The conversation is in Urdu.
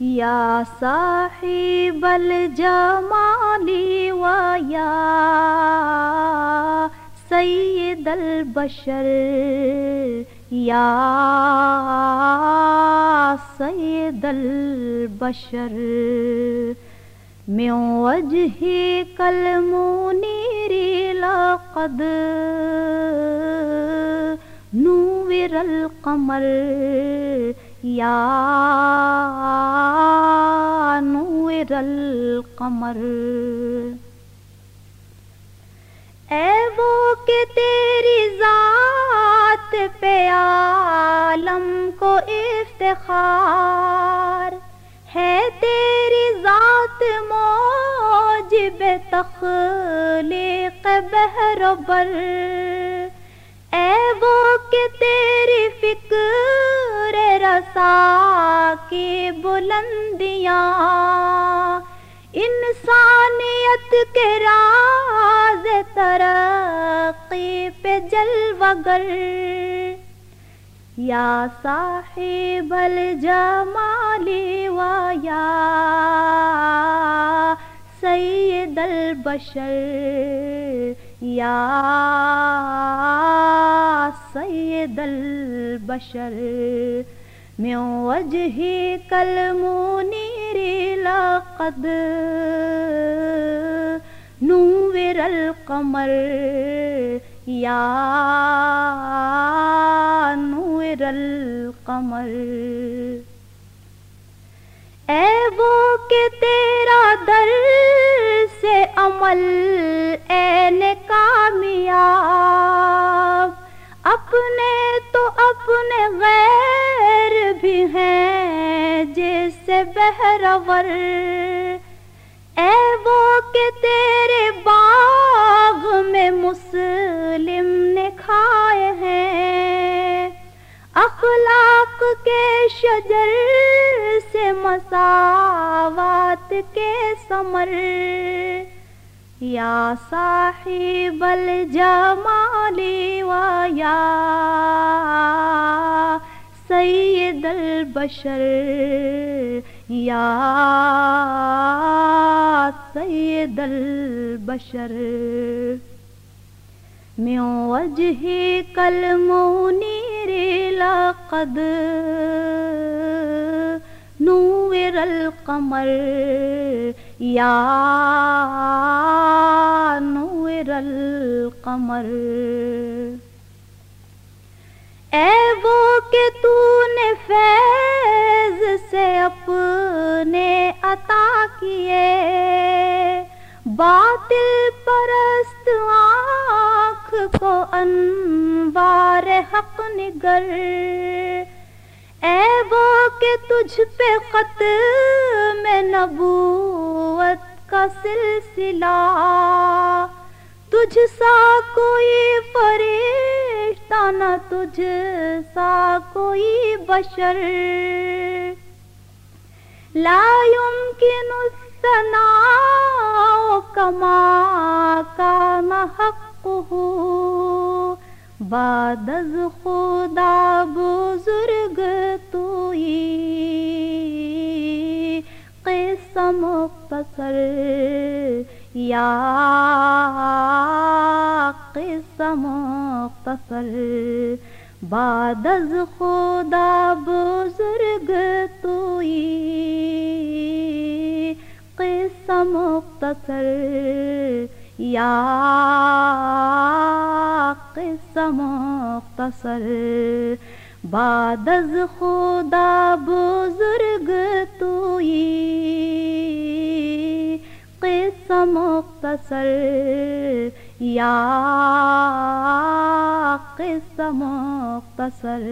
یا صاحب الجمال و یا سید البشر، یا سید البشر، من وجهك المنير لقد نور القمر یا نور القمر۔ اے وہ کہ تیری ذات پہ عالم کو افتخار ہے، تیری ذات موجب تخلیق بہر بر۔ اے وہ کہ تیری فکر رسا کی بلندیاں، انسانیت کے راز ترقی پہ جلوگر یا صاحب الجمال و یا سید البشر، یا سید البشر۔ من وجهك المنير لقد نور القمر یا نور القمر. اے وہ کہ تیرا در سے عمل این کامیاب، اپنے تو اپنے غیر بہرور۔ اے وہ کہ تیرے باغ میں مسلم نے کھائے ہیں۔ اخلاق کے شجر سے مساوات کے سمر یا صاحب الجمال و یا سید البشر۔ یا سید البشر. من وجهك المنير لقد نور القمر. یا نور القمر. اے وہ کیے۔ باطل پرست آنکھ کو انوار حق نگر۔ اے وہ کہ تجھ پہ خط میں نبوت کا سلسلہ۔ تجھ سا کوئی فرشتہ، نہ تجھ سا کوئی بشر۔ لا يمكن الثناء كما كان حقه. بعد از خدا بزرگ توئی. قصہ مختصر یا قصہ مختصر بعد از خدا بزرگ توئی۔ قصہ مختصر، یا قصہ مختصر۔ بعد از خدا بزرگ توئی۔ قصہ مختصر، یا قصہ مختصر۔